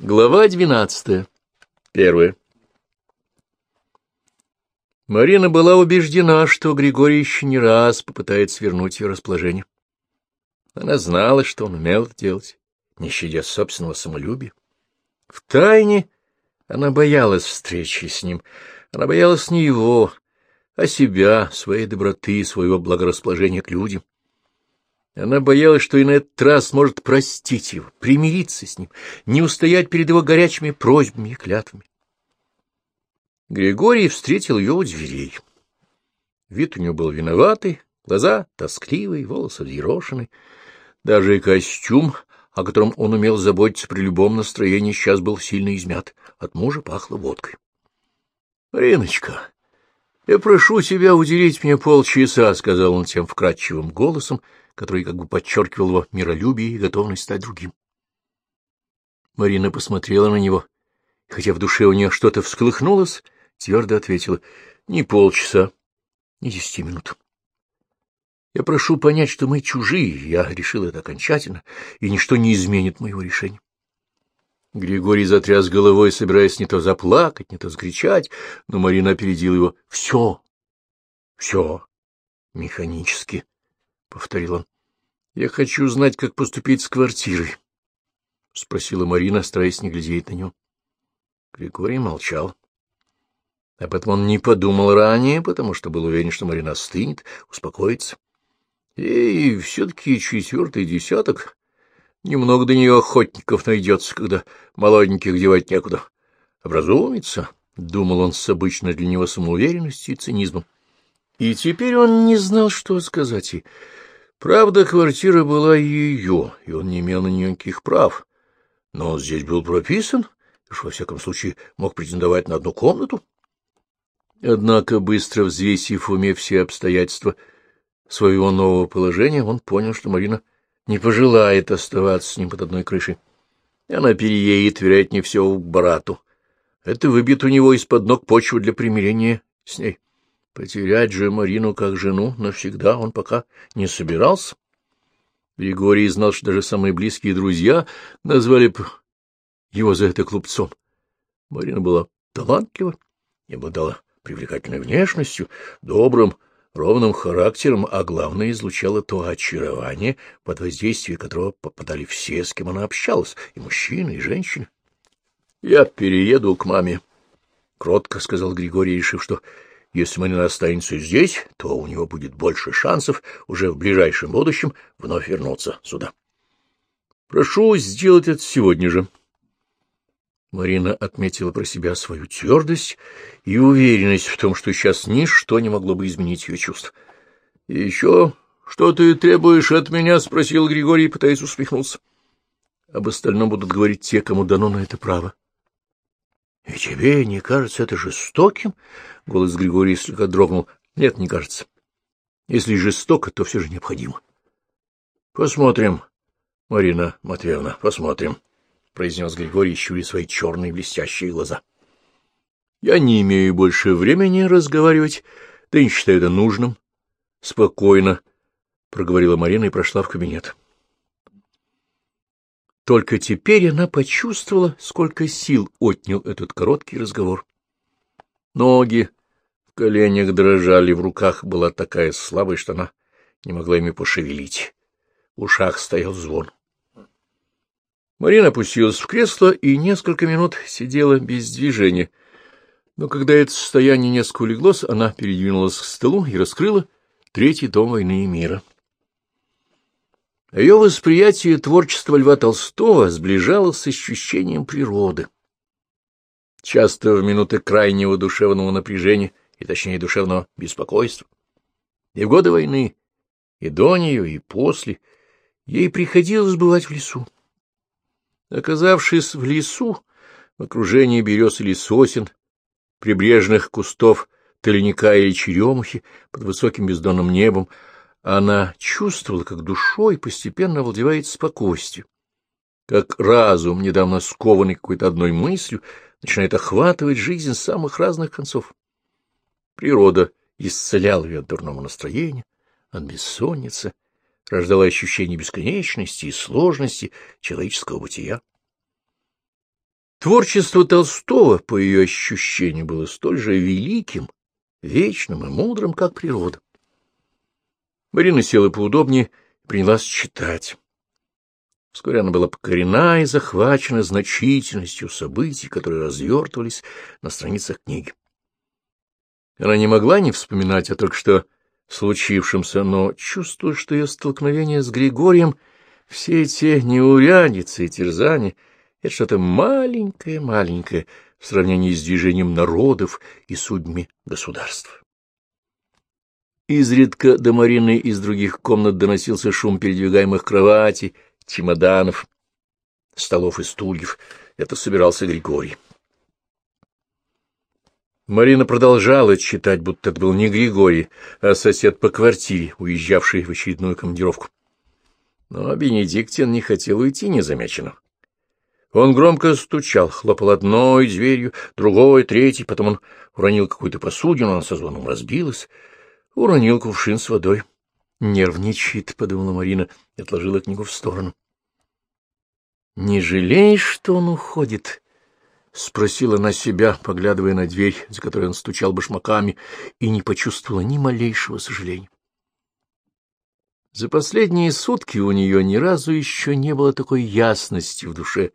Глава двенадцатая. Первая. Марина была убеждена, что Григорий еще не раз попытается вернуть ее расположение. Она знала, что он умел это делать, не щадя собственного самолюбия. Втайне она боялась встречи с ним, она боялась не его, а себя, своей доброты, своего благорасположения к людям. Она боялась, что и на этот раз может простить его, примириться с ним, не устоять перед его горячими просьбами и клятвами. Григорий встретил ее у дверей. Вид у него был виноватый, глаза тоскливые, волосы взъерошены. Даже и костюм, о котором он умел заботиться при любом настроении, сейчас был сильно измят. От мужа пахло водкой. — Мариночка, я прошу тебя уделить мне полчаса, — сказал он тем вкрадчивым голосом, который как бы подчеркивал его миролюбие и готовность стать другим. Марина посмотрела на него, хотя в душе у нее что-то всколыхнулось, твердо ответила — не полчаса, не десяти минут. Я прошу понять, что мы чужие, я решил это окончательно, и ничто не изменит моего решения. Григорий затряс головой, собираясь не то заплакать, не то скричать, но Марина опередила его. — Все, все, механически, — повторил он. — Я хочу знать, как поступить с квартирой, — спросила Марина, стараясь не глядеть на него. Григорий молчал. А потом он не подумал ранее, потому что был уверен, что Марина остынет, успокоится. И все-таки четвертый десяток. Немного до нее охотников найдется, когда молоденьких девать некуда. Образумится, — думал он с обычной для него самоуверенностью и цинизмом. И теперь он не знал, что сказать ей. Правда, квартира была ее, и он не имел на нее никаких прав. Но он здесь был прописан, и уж во всяком случае мог претендовать на одну комнату. Однако, быстро взвесив в уме все обстоятельства своего нового положения, он понял, что Марина не пожелает оставаться с ним под одной крышей. И она переедет, вероятнее всего, к брату. Это выбьет у него из-под ног почву для примирения с ней. Потерять же Марину как жену навсегда он пока не собирался. Григорий знал, что даже самые близкие друзья назвали его за это клубцом. Марина была талантлива обладала привлекательной внешностью, добрым, ровным характером, а главное, излучала то очарование, под воздействие которого попадали все, с кем она общалась, и мужчины, и женщины. — Я перееду к маме, — кротко сказал Григорий, решив, что если Марина останется здесь, то у него будет больше шансов уже в ближайшем будущем вновь вернуться сюда. Прошу сделать это сегодня же. Марина отметила про себя свою твердость и уверенность в том, что сейчас ничто не могло бы изменить ее чувств. — еще что ты требуешь от меня? — спросил Григорий, пытаясь усмехнуться. — Об остальном будут говорить те, кому дано на это право. — И тебе не кажется это жестоким? — голос Григория слегка дрогнул. — Нет, не кажется. Если жестоко, то все же необходимо. — Посмотрим, Марина Матвеевна, посмотрим, — произнес Григорий, щуря свои черные блестящие глаза. — Я не имею больше времени разговаривать, да не считаю это нужным. — Спокойно, — проговорила Марина и прошла в кабинет. — только теперь она почувствовала, сколько сил отнял этот короткий разговор. Ноги в коленях дрожали, в руках была такая слабость, что она не могла ими пошевелить. В ушах стоял звон. Марина опустилась в кресло и несколько минут сидела без движения. Но когда это состояние несколько улеглось, она передвинулась к столу и раскрыла третий том «Войны и мира». Ее восприятие творчества Льва Толстого сближалось с ощущением природы. Часто в минуты крайнего душевного напряжения, и точнее душевного беспокойства, и в годы войны, и до нее, и после, ей приходилось бывать в лесу. Оказавшись в лесу, в окружении берез или сосен, прибрежных кустов, толеняка или черемухи, под высоким бездонным небом, она чувствовала, как душой постепенно овладевает спокойствие, как разум, недавно скованный какой-то одной мыслью, начинает охватывать жизнь с самых разных концов. Природа исцеляла ее от дурного настроения, от бессонницы, рождала ощущение бесконечности и сложности человеческого бытия. Творчество Толстого, по ее ощущению, было столь же великим, вечным и мудрым, как природа. Марина села поудобнее и принялась читать. Вскоре она была покорена и захвачена значительностью событий, которые развертывались на страницах книги. Она не могла не вспоминать о только что случившемся, но чувствуя, что ее столкновение с Григорием, все эти неурядицы и терзания — это что-то маленькое-маленькое в сравнении с движением народов и судьбами государств. Изредка до Марины из других комнат доносился шум передвигаемых кроватей, чемоданов, столов и стульев. Это собирался Григорий. Марина продолжала читать, будто это был не Григорий, а сосед по квартире, уезжавший в очередную командировку. Но Бенедиктин не хотел уйти незамеченным. Он громко стучал, хлопал одной дверью, другой, третьей, потом он уронил какую-то посудину, она со звоном разбилась, уронил кувшин с водой. «Нервничает», — подумала Марина и отложила книгу в сторону. «Не жалеешь, что он уходит?» — спросила она себя, поглядывая на дверь, за которой он стучал башмаками, и не почувствовала ни малейшего сожаления. За последние сутки у нее ни разу еще не было такой ясности в душе,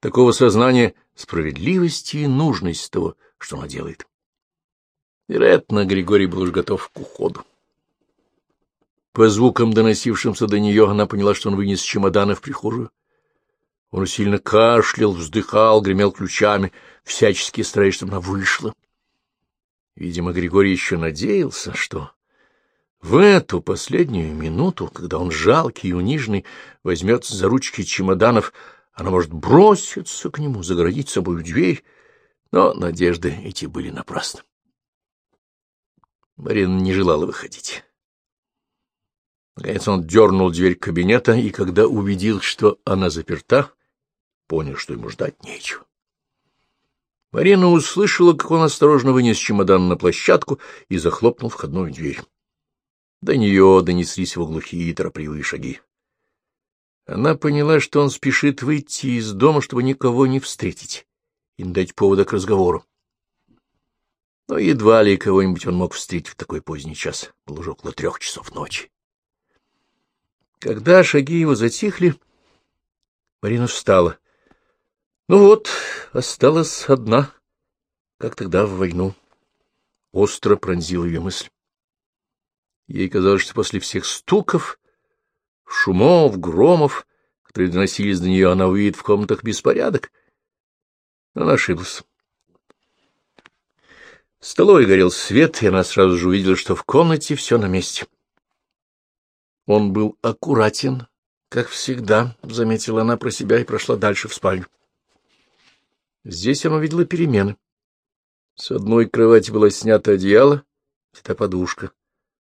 такого сознания справедливости и нужности того, что она делает. Вероятно, Григорий был уж готов к уходу. По звукам, доносившимся до нее, она поняла, что он вынес чемоданы в прихожую. Он сильно кашлял, вздыхал, гремел ключами, всячески стараясь, чтобы она вышла. Видимо, Григорий еще надеялся, что в эту последнюю минуту, когда он жалкий и униженный возьмется за ручки чемоданов, она может броситься к нему, загородить собой дверь, но надежды эти были напрасны. Марина не желала выходить. Наконец он дернул дверь кабинета, и когда увидел, что она заперта, понял, что ему ждать нечего. Марина услышала, как он осторожно вынес чемодан на площадку и захлопнул входную дверь. До нее донеслись его глухие торопливые шаги. Она поняла, что он спешит выйти из дома, чтобы никого не встретить и не дать повода к разговору. Но едва ли кого-нибудь он мог встретить в такой поздний час, было уже около трех часов ночи. Когда шаги его затихли, Марина встала. Ну вот, осталась одна, как тогда в войну. Остро пронзила ее мысль. Ей казалось, что после всех стуков, шумов, громов, которые доносились до нее, она увидит в комнатах беспорядок. Но она ошиблась. В столовой горел свет, и она сразу же увидела, что в комнате все на месте. Он был аккуратен, как всегда, — заметила она про себя и прошла дальше в спальню. Здесь она увидела перемены. С одной кровати было снято одеяло, это подушка.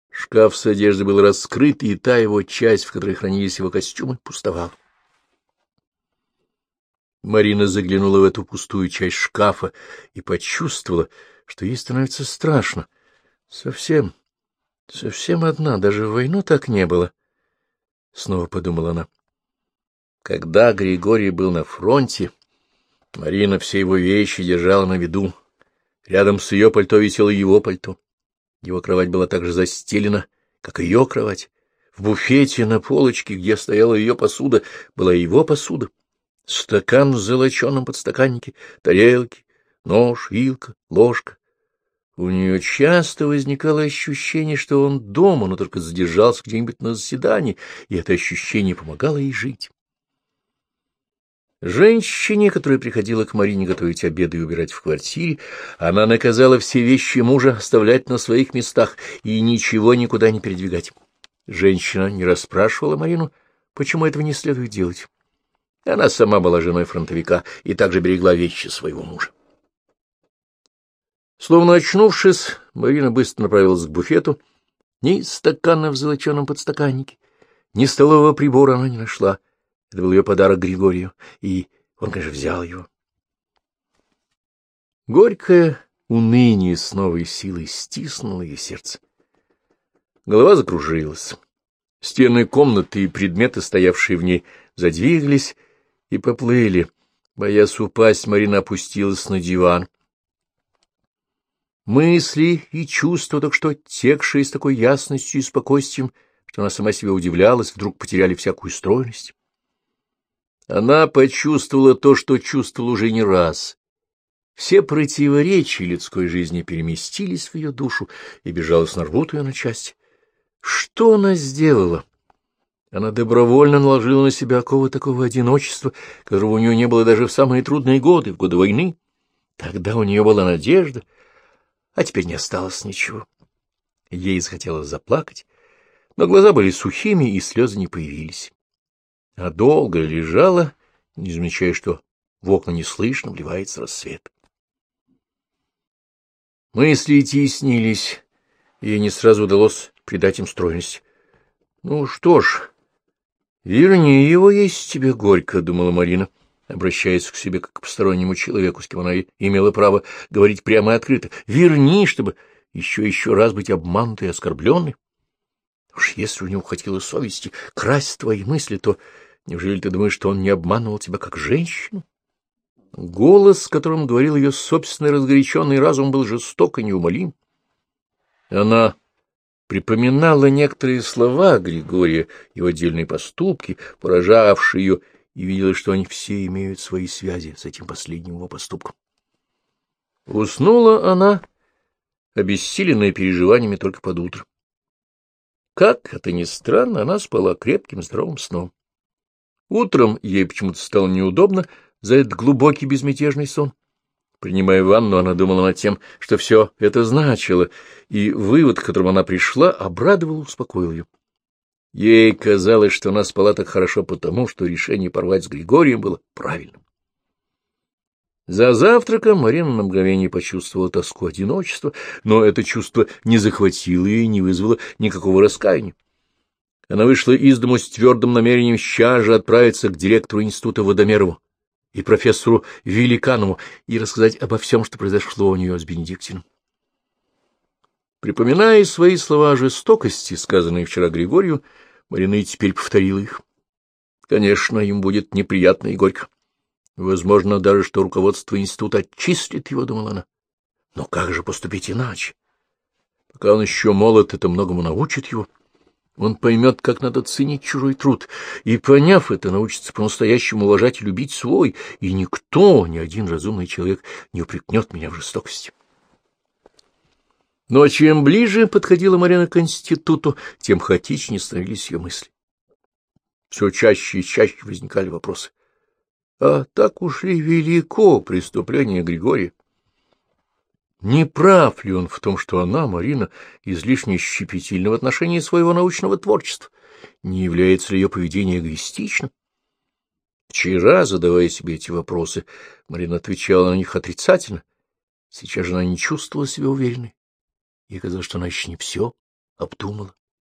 Шкаф с одеждой был раскрыт, и та его часть, в которой хранились его костюмы, пустовала. Марина заглянула в эту пустую часть шкафа и почувствовала, что ей становится страшно. Совсем, совсем одна, даже в войну так не было. Снова подумала она. Когда Григорий был на фронте, Марина все его вещи держала на виду. Рядом с ее пальто висело его пальто. Его кровать была так же застелена, как ее кровать. В буфете на полочке, где стояла ее посуда, была его посуда. Стакан в золоченом подстаканнике, тарелки, нож, вилка, ложка. У нее часто возникало ощущение, что он дома, но только задержался где-нибудь на заседании, и это ощущение помогало ей жить. Женщине, которая приходила к Марине готовить обеды и убирать в квартире, она наказала все вещи мужа оставлять на своих местах и ничего никуда не передвигать. Женщина не расспрашивала Марину, почему этого не следует делать. Она сама была женой фронтовика и также берегла вещи своего мужа. Словно очнувшись, Марина быстро направилась к буфету. Ни стакана в золоченом подстаканнике, ни столового прибора она не нашла. Это был ее подарок Григорию, и он, конечно, взял его. Горькое уныние с новой силой стиснуло ее сердце. Голова закружилась. Стены комнаты и предметы, стоявшие в ней, задвигались и поплыли. Боясь упасть, Марина опустилась на диван. Мысли и чувства, так что текшие с такой ясностью и спокойствием, что она сама себе удивлялась, вдруг потеряли всякую стройность. Она почувствовала то, что чувствовала уже не раз. Все противоречия людской жизни переместились в ее душу и безжалостно рвут ее на части. Что она сделала? Она добровольно наложила на себя оковы такого одиночества, которого у нее не было даже в самые трудные годы, в годы войны. Тогда у нее была надежда, а теперь не осталось ничего. Ей захотелось заплакать, но глаза были сухими, и слезы не появились. А долго лежала, не замечая, что в окна не слышно вливается рассвет. Мысли теснились, и не сразу удалось придать им стройность. — Ну что ж, верни его, есть тебе горько, — думала Марина, обращаясь к себе как к постороннему человеку, с кем она имела право говорить прямо и открыто. — Верни, чтобы еще-еще раз быть обманутой и оскорбленной. Уж если у него хватило совести красть твои мысли, то неужели ты думаешь, что он не обманывал тебя как женщину? Голос, с которым говорил ее собственный разгоряченный разум, был жесток и неумолим. Она припоминала некоторые слова Григория, его отдельные поступки, поражавшие ее, и видела, что они все имеют свои связи с этим последним его поступком. Уснула она, обессиленная переживаниями только под утро. Как это ни странно, она спала крепким здоровым сном. Утром ей почему-то стало неудобно за этот глубокий безмятежный сон. Принимая ванну, она думала над тем, что все это значило, и вывод, к которому она пришла, обрадовал и успокоил ее. Ей казалось, что она спала так хорошо потому, что решение порвать с Григорием было правильным. За завтраком Марина на мгновение почувствовала тоску одиночества, но это чувство не захватило ее и не вызвало никакого раскаяния. Она вышла из дому с твердым намерением сейчас же отправиться к директору института Водомерову и профессору Великанову и рассказать обо всем, что произошло у нее с Бенедиктином. Припоминая свои слова о жестокости, сказанные вчера Григорию, Марина и теперь повторила их. Конечно, им будет неприятно и горько. Возможно, даже что руководство института отчислит его, думала она. Но как же поступить иначе? Пока он еще молод, это многому научит его. Он поймет, как надо ценить чужой труд, и, поняв это, научится по-настоящему уважать и любить свой, и никто, ни один разумный человек не упрекнет меня в жестокости. Но чем ближе подходила Марина к институту, тем хаотичнее становились ее мысли. Все чаще и чаще возникали вопросы. А так уж и велико преступление Григория. Не прав ли он в том, что она, Марина, излишне щепетильна в отношении своего научного творчества? Не является ли ее поведение эгоистичным? Вчера, задавая себе эти вопросы, Марина отвечала на них отрицательно. Сейчас же она не чувствовала себя уверенной. Ей казалось, что она еще не все обдумала.